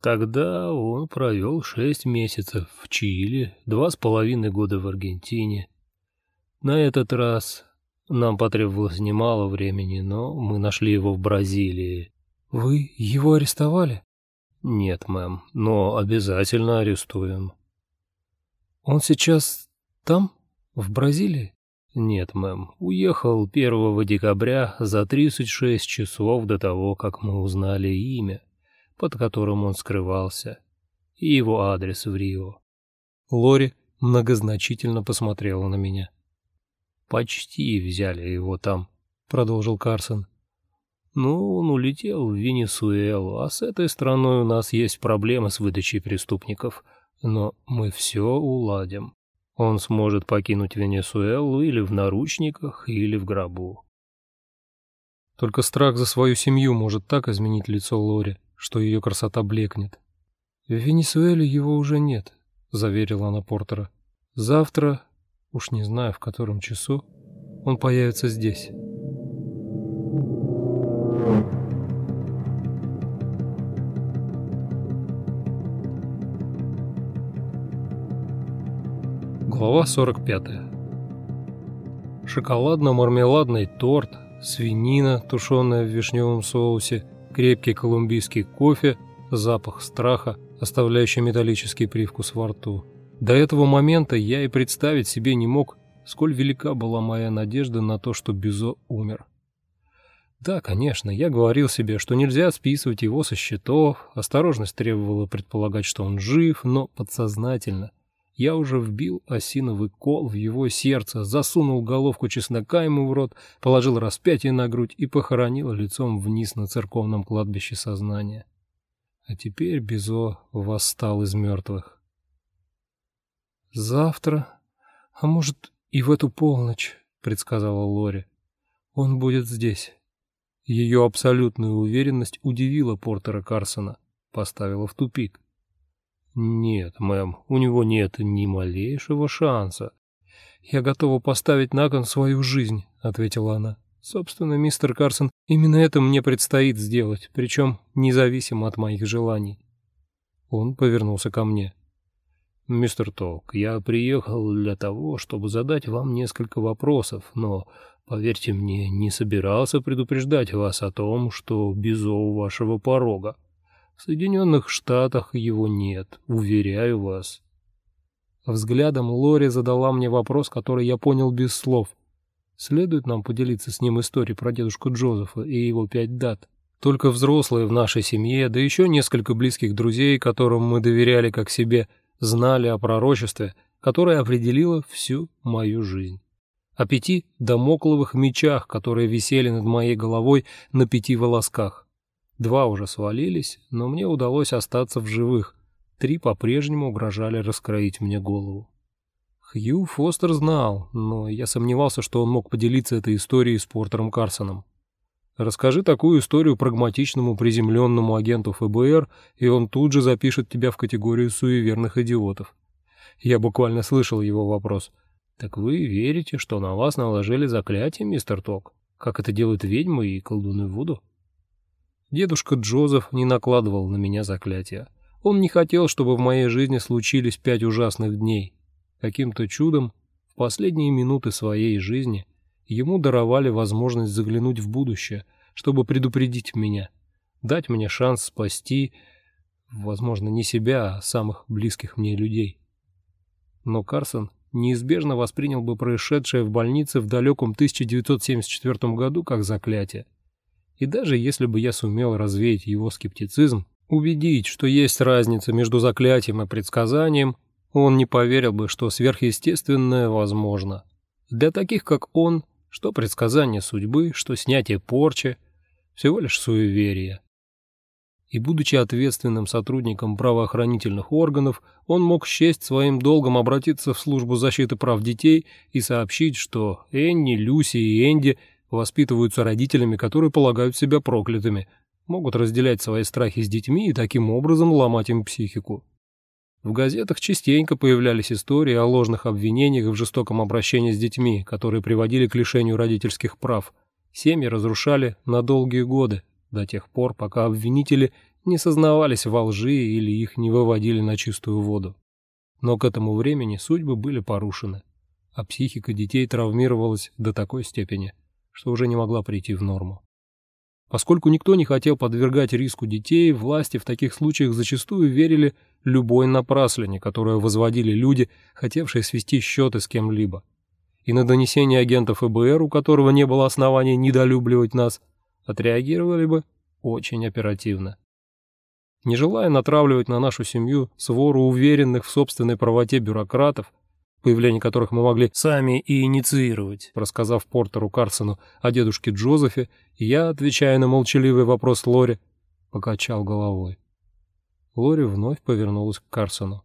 Тогда он провел шесть месяцев в Чили, два с половиной года в Аргентине. На этот раз нам потребовалось немало времени, но мы нашли его в Бразилии. Вы его арестовали? Нет, мэм, но обязательно арестуем. Он сейчас там, в Бразилии? Нет, мэм, уехал 1 декабря за 36 часов до того, как мы узнали имя, под которым он скрывался, и его адрес в Рио. Лори многозначительно посмотрела на меня. «Почти взяли его там», — продолжил Карсон. «Ну, он улетел в Венесуэлу, а с этой страной у нас есть проблемы с выдачей преступников, но мы все уладим». Он сможет покинуть Венесуэлу или в наручниках, или в гробу. Только страх за свою семью может так изменить лицо Лори, что ее красота блекнет. В Венесуэле его уже нет, заверила она Портера. Завтра, уж не знаю в котором часу, он появится здесь. Глава 45. Шоколадно-мармеладный торт, свинина, тушеная в вишневом соусе, крепкий колумбийский кофе, запах страха, оставляющий металлический привкус во рту. До этого момента я и представить себе не мог, сколь велика была моя надежда на то, что Бизо умер. Да, конечно, я говорил себе, что нельзя списывать его со счетов, осторожность требовала предполагать, что он жив, но подсознательно я уже вбил осиновый кол в его сердце, засунул головку чеснока ему в рот, положил распятие на грудь и похоронил лицом вниз на церковном кладбище сознания. А теперь Бизо восстал из мертвых. «Завтра, а может и в эту полночь», — предсказала Лори, — «он будет здесь». Ее абсолютная уверенность удивила Портера Карсона, поставила в тупик. «Нет, мэм, у него нет ни малейшего шанса». «Я готова поставить на кон свою жизнь», — ответила она. «Собственно, мистер Карсон, именно это мне предстоит сделать, причем независимо от моих желаний». Он повернулся ко мне. «Мистер Толк, я приехал для того, чтобы задать вам несколько вопросов, но, поверьте мне, не собирался предупреждать вас о том, что безо вашего порога. В Соединенных Штатах его нет, уверяю вас. Взглядом Лори задала мне вопрос, который я понял без слов. Следует нам поделиться с ним историей про дедушку Джозефа и его пять дат. Только взрослые в нашей семье, да еще несколько близких друзей, которым мы доверяли как себе, знали о пророчестве, которое определило всю мою жизнь. О пяти домокловых мечах, которые висели над моей головой на пяти волосках. Два уже свалились, но мне удалось остаться в живых. Три по-прежнему угрожали раскроить мне голову. Хью Фостер знал, но я сомневался, что он мог поделиться этой историей с Портером Карсоном. Расскажи такую историю прагматичному приземленному агенту ФБР, и он тут же запишет тебя в категорию суеверных идиотов. Я буквально слышал его вопрос. «Так вы верите, что на вас наложили заклятие, мистер Ток, как это делают ведьмы и колдуны Вуду?» Дедушка Джозеф не накладывал на меня заклятия. Он не хотел, чтобы в моей жизни случились пять ужасных дней. Каким-то чудом в последние минуты своей жизни ему даровали возможность заглянуть в будущее, чтобы предупредить меня, дать мне шанс спасти, возможно, не себя, а самых близких мне людей. Но неизбежно воспринял бы происшедшее в больнице в далеком 1974 году как заклятие. И даже если бы я сумел развеять его скептицизм, убедить, что есть разница между заклятием и предсказанием, он не поверил бы, что сверхъестественное возможно. Для таких, как он, что предсказание судьбы, что снятие порчи – всего лишь суеверие. И будучи ответственным сотрудником правоохранительных органов, он мог счесть своим долгом обратиться в службу защиты прав детей и сообщить, что Энни, Люси и Энди – воспитываются родителями, которые полагают себя проклятыми, могут разделять свои страхи с детьми и таким образом ломать им психику. В газетах частенько появлялись истории о ложных обвинениях в жестоком обращении с детьми, которые приводили к лишению родительских прав. Семьи разрушали на долгие годы, до тех пор, пока обвинители не сознавались во лжи или их не выводили на чистую воду. Но к этому времени судьбы были порушены, а психика детей травмировалась до такой степени, что уже не могла прийти в норму. Поскольку никто не хотел подвергать риску детей, власти в таких случаях зачастую верили любой напраслине, которую возводили люди, хотевшие свести счеты с кем-либо. И на донесение агентов ФБР, у которого не было оснований недолюбливать нас, отреагировали бы очень оперативно. Не желая натравливать на нашу семью свору уверенных в собственной правоте бюрократов, появление которых мы могли сами и инициировать, рассказав Портеру Карсону о дедушке Джозефе, я, отвечая на молчаливый вопрос Лори, покачал головой. Лори вновь повернулась к Карсону.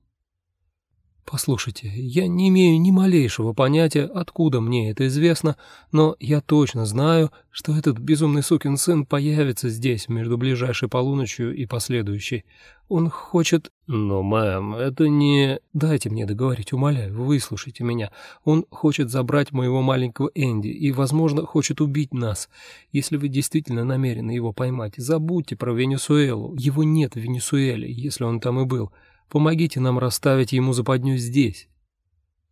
Послушайте, я не имею ни малейшего понятия, откуда мне это известно, но я точно знаю, что этот безумный сукин сын появится здесь между ближайшей полуночью и последующей. Он хочет... Но, мэм, это не... Дайте мне договорить, умоляю, выслушайте меня. Он хочет забрать моего маленького Энди и, возможно, хочет убить нас. Если вы действительно намерены его поймать, забудьте про Венесуэлу. Его нет в Венесуэле, если он там и был. Помогите нам расставить ему западню здесь».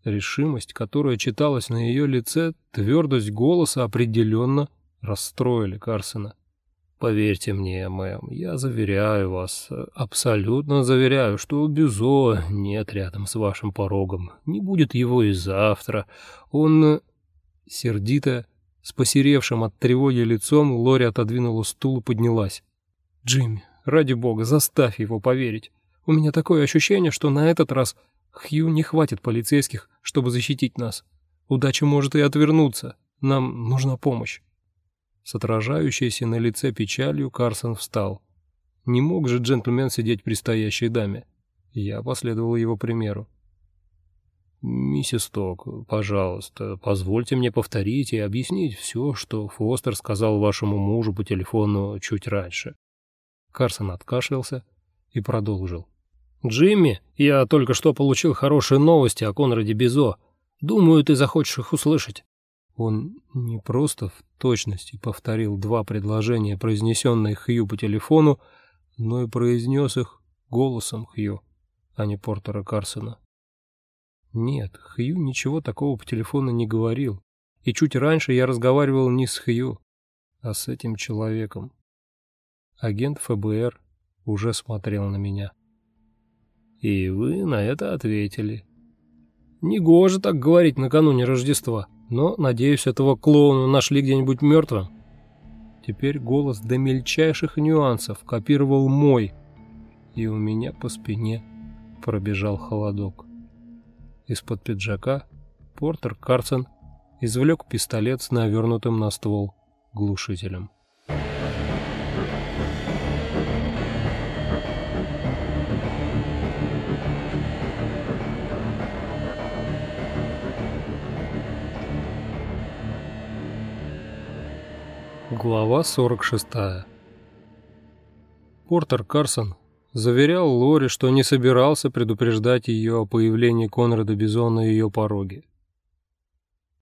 Решимость, которая читалась на ее лице, твердость голоса определенно расстроили Карсона. «Поверьте мне, мэм, я заверяю вас, абсолютно заверяю, что Бюзо нет рядом с вашим порогом, не будет его и завтра. Он...» Сердито, с посеревшим от тревоги лицом, Лори отодвинула стул и поднялась. «Джимми, ради бога, заставь его поверить. У меня такое ощущение, что на этот раз Хью не хватит полицейских, чтобы защитить нас. Удача может и отвернуться. Нам нужна помощь. С отражающейся на лице печалью Карсон встал. Не мог же джентльмен сидеть при стоящей даме. Я последовал его примеру. «Миссис Ток, пожалуйста, позвольте мне повторить и объяснить все, что Фостер сказал вашему мужу по телефону чуть раньше». Карсон откашлялся и продолжил. «Джимми, я только что получил хорошие новости о Конраде Бизо. Думаю, ты захочешь их услышать». Он не просто в точности повторил два предложения, произнесенные Хью по телефону, но и произнес их голосом Хью, а не Портера Карсона. Нет, Хью ничего такого по телефону не говорил, и чуть раньше я разговаривал не с Хью, а с этим человеком. Агент ФБР уже смотрел на меня. И вы на это ответили. Негоже так говорить накануне Рождества, но, надеюсь, этого клоуна нашли где-нибудь мертвым. Теперь голос до мельчайших нюансов копировал мой, и у меня по спине пробежал холодок. Из-под пиджака Портер Карсон извлек пистолет с навернутым на ствол глушителем. Глава 46 Портер Карсон заверял Лори, что не собирался предупреждать ее о появлении Конрада Бизона на ее пороге.